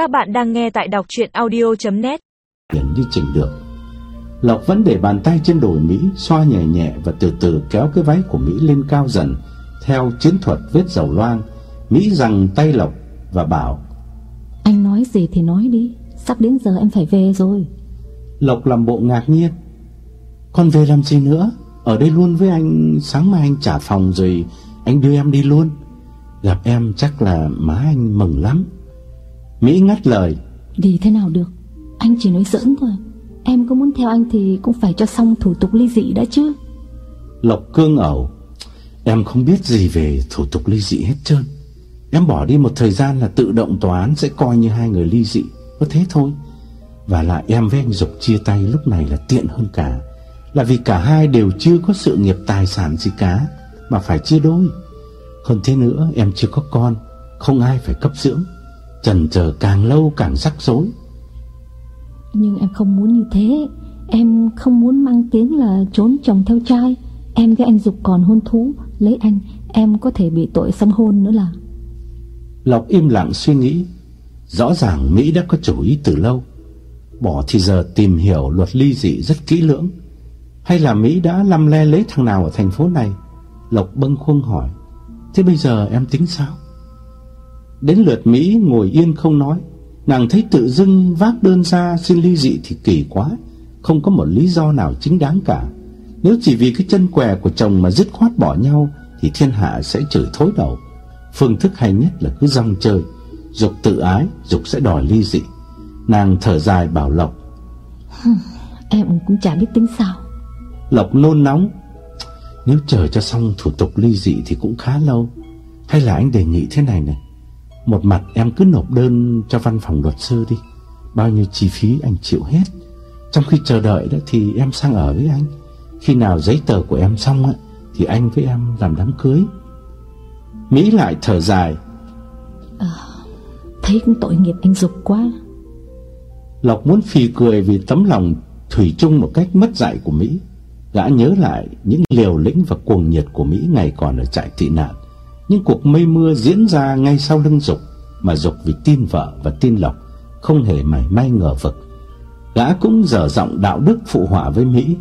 Các bạn đang nghe tại đọc chuyện audio.net đi chỉnh được Lộc vẫn để bàn tay trên đồi Mỹ Xoa nhẹ nhẹ và từ từ kéo cái váy của Mỹ lên cao dần. Theo chiến thuật vết dầu loang Mỹ rằng tay Lộc và bảo Anh nói gì thì nói đi Sắp đến giờ em phải về rồi. Lộc làm bộ ngạc nhiên. Con về làm gì nữa? Ở đây luôn với anh Sáng mai anh trả phòng rồi Anh đưa em đi luôn. Gặp em chắc là má anh mừng lắm Mỹ ngắt lời. Đi thế nào được? Anh chỉ nói giỡn thôi. Em có muốn theo anh thì cũng phải cho xong thủ tục ly dị đã chứ. Lộc cương ẩu. Em không biết gì về thủ tục ly dị hết trơn. Em bỏ đi một thời gian là tự động tòa án sẽ coi như hai người ly dị. Có thế thôi. Và lại em với anh Dục chia tay lúc này là tiện hơn cả. Là vì cả hai đều chưa có sự nghiệp tài sản gì cả Mà phải chia đôi. Hơn thế nữa em chưa có con. Không ai phải cấp dưỡng Trần chờ càng lâu càng rắc rối Nhưng em không muốn như thế. Em không muốn mang tiếng là trốn chồng theo trai. Em với anh Dục còn hôn thú. Lấy anh em có thể bị tội xâm hôn nữa là. Lộc im lặng suy nghĩ. Rõ ràng Mỹ đã có chủ ý từ lâu. Bỏ thì giờ tìm hiểu luật ly dị rất kỹ lưỡng. Hay là Mỹ đã lăm le lấy thằng nào ở thành phố này? Lộc bâng khuâng hỏi. Thế bây giờ em tính sao Đến lượt Mỹ ngồi yên không nói. Nàng thấy tự dưng vác đơn ra xin ly dị thì kỳ quá. Không có một lý do nào chính đáng cả. Nếu chỉ vì cái chân què của chồng mà dứt khoát bỏ nhau Thì thiên hạ sẽ chửi thối đầu. Phương thức hay nhất là cứ rong chơi. Dục tự ái, dục sẽ đòi ly dị. Nàng thở dài bảo Lộc. Em cũng chả biết tính sao. Lộc nôn nóng. Nếu chờ cho xong thủ tục ly dị thì cũng khá lâu. Hay là anh đề nghị thế này này Một mặt em cứ nộp đơn cho văn phòng luật sư đi. Bao nhiêu chi phí anh chịu hết. Trong khi chờ đợi đó thì em sang ở với anh. Khi nào giấy tờ của em xong á Thì anh với em làm đám cưới. Mỹ lại thở dài. Thấy cũng tội nghiệp anh Dục quá. Lộc muốn phì cười vì tấm lòng thủy chung một cách mất dạy của Mỹ. Gã nhớ lại những liều lĩnh và cuồng nhiệt của Mỹ ngày còn ở trại tị nạn. Những cuộc mây mưa diễn ra ngay sau lưng Dục mà Dục vì tin vợ và tin Lộc không hề mảy may ngờ vực. Gã cũng dở giọng đạo đức phụ họa với Mỹ.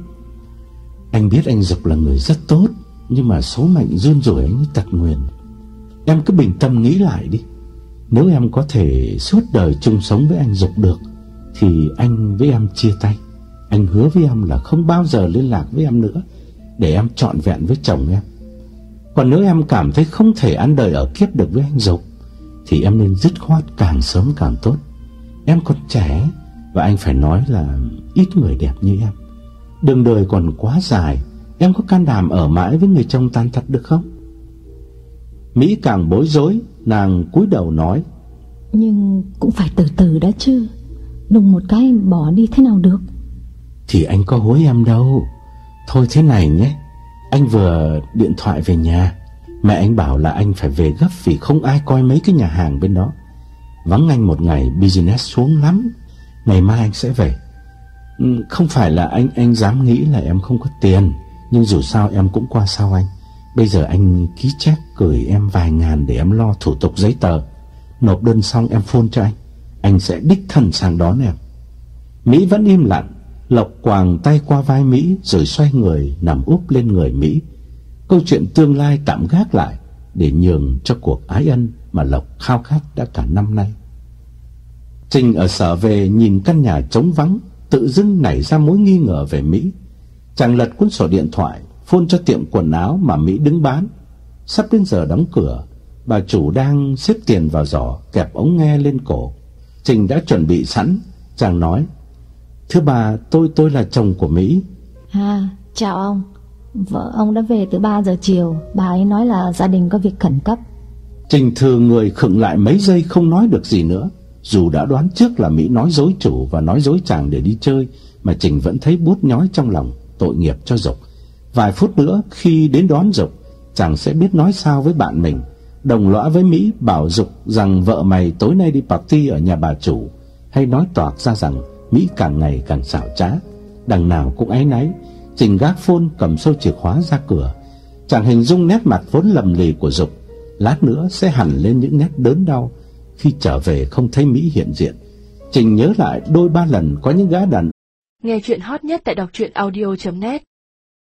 Anh biết anh Dục là người rất tốt, nhưng mà số mệnh run rủi anh tật nguyền. Em cứ bình tâm nghĩ lại đi. Nếu em có thể suốt đời chung sống với anh Dục được thì anh với em chia tay. Anh hứa với em là không bao giờ liên lạc với em nữa để em trọn vẹn với chồng em. Còn nếu em cảm thấy không thể ăn đời ở kiếp được với anh Dục thì em nên dứt khoát càng sớm càng tốt. Em còn trẻ và anh phải nói là ít người đẹp như em. Đường đời còn quá dài, em có can đảm ở mãi với người chồng tàn tật được không? Mỹ càng bối rối, nàng cúi đầu nói: Nhưng cũng phải từ từ đã chứ Đùng một cái bỏ đi thế nào được Thì anh có hối em đâu Thôi thế này nhé anh vừa điện thoại về nhà. Mẹ anh bảo là anh phải về gấp Vì không ai coi mấy cái nhà hàng bên đó. Vắng anh một ngày, Business xuống lắm. Ngày mai anh sẽ về. Ừ, không phải là anh anh dám nghĩ là em không có tiền, Nhưng dù sao em cũng qua sau anh. Bây giờ anh ký check gửi em vài ngàn Để em lo thủ tục giấy tờ. Nộp đơn xong em phone cho anh. Anh sẽ đích thân sang đón em. Mỹ vẫn im lặng. Lộc quàng tay qua vai Mỹ Rồi xoay người nằm úp lên người Mỹ. Câu chuyện tương lai tạm gác lại Để nhường cho cuộc ái ân Mà Lộc khao khát đã cả năm nay. Trình ở sở về nhìn căn nhà trống vắng, Tự dưng nảy ra mối nghi ngờ về Mỹ. Chàng lật cuốn sổ điện thoại Phone cho tiệm quần áo mà Mỹ đứng bán. Sắp đến giờ đóng cửa, Bà chủ đang xếp tiền vào giỏ Kẹp ống nghe lên cổ. Trình đã chuẩn bị sẵn, Chàng nói Thưa bà tôi tôi là chồng của Mỹ. À chào ông. Vợ ông đã về từ 3 giờ chiều. Bà ấy nói là gia đình có việc khẩn cấp. Trình thừa người khựng lại mấy giây không nói được gì nữa. Dù đã đoán trước là Mỹ nói dối chủ Và nói dối chàng để đi chơi Mà Trình vẫn thấy bút nhói trong lòng Tội nghiệp cho Dục. Vài phút nữa khi đến đón Dục Chàng sẽ biết nói sao với bạn mình. Đồng lõa với Mỹ bảo Dục rằng vợ mày tối nay đi party ở nhà bà chủ Hay nói toạc ra rằng Mỹ càng ngày càng xảo trá. Đằng nào cũng áy náy, Trình gác phôn cầm sâu chìa khóa ra cửa. Chàng hình dung nét mặt vốn lầm lì của Dục, Lát nữa sẽ hẳn lên những nét đớn đau Khi trở về không thấy Mỹ hiện diện. Trình nhớ lại đôi ba lần có những gã đàn Nghe chuyện hot nhất tại đọc audio.net